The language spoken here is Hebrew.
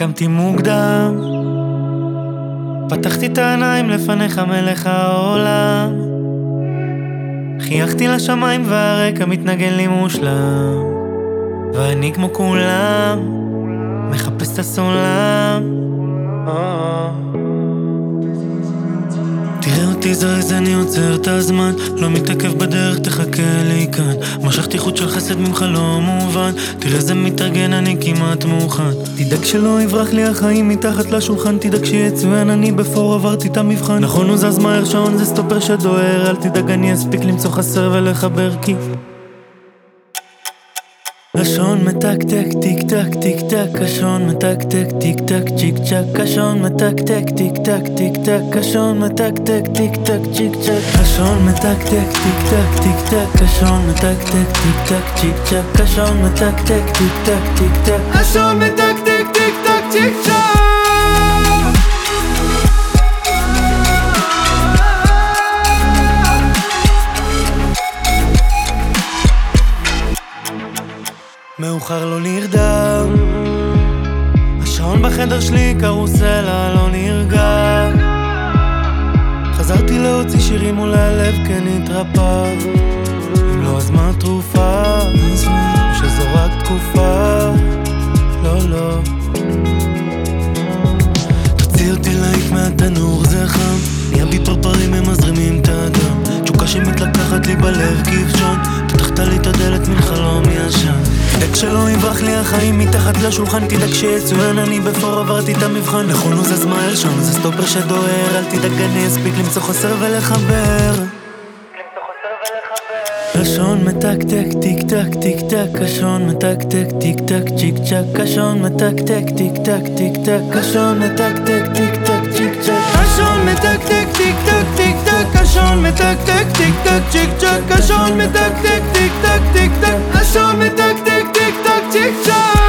קמתי מוקדם, פתחתי את העיניים לפניך מלך העולם. חייכתי לשמיים והרקע מתנגן לי מושלם, ואני כמו כולם, מחפש את הסולם. תראה אותי זריז, אני עוצר את הזמן. לא מתעכב בדרך, תחכה לי כאן. משכתי חוט של חסד ממך לא מובן. תראה זה מתארגן, אני כמעט מוכן. תדאג שלא יברח לי החיים מתחת לשולחן. תדאג שיצוין, אני בפור עברתי את המבחן. נכון הוא זז מהר, שעון זה סטופר שדוהר. אל תדאג, אני אספיק למצוא חסר ולחבר כי השעון מתקתק טיק טק טיק טק השעון מתקתק טיק טק צ'יק צ'ק השעון מתקתק טיק טק טיק טק השעון מתקתק טיק טק צ'יק צ'ק השעון מתקתק טיק טק טיק טק השעון מתקתק טיק טק צ'יק צ'ק השעון מתקתק טיק טק טיק טק השעון מתקתק טיק טק צ'יק צ'ק מאוחר לא נרדם. השעון בחדר שלי קרוסלה לא נרגע. חזרתי להוציא שירים מול הלב כן התרפא. אם לא אז מה התרופה? שזו רק תקופה שלא יברח לי החיים מתחת לשולחן. תדאג שיצוין אני בפור עברתי את המבחן. נכון הוא זז מהר שם זה סטופר שדוהר. אל תדאג אני אספיק למצוא חסר ולחבר. השעון מתקתק טיק טק טיק טק. השעון מתקתק טיק טק צ'יק צ'ק. השעון מתקתק טיק טק טיק טק. השעון מתקתק טיק טק טיק טק צ'יק צ'ק השעון מתקתק טיק טק טיק טק השעון מתקתק טיק טק צ'יק צ'ק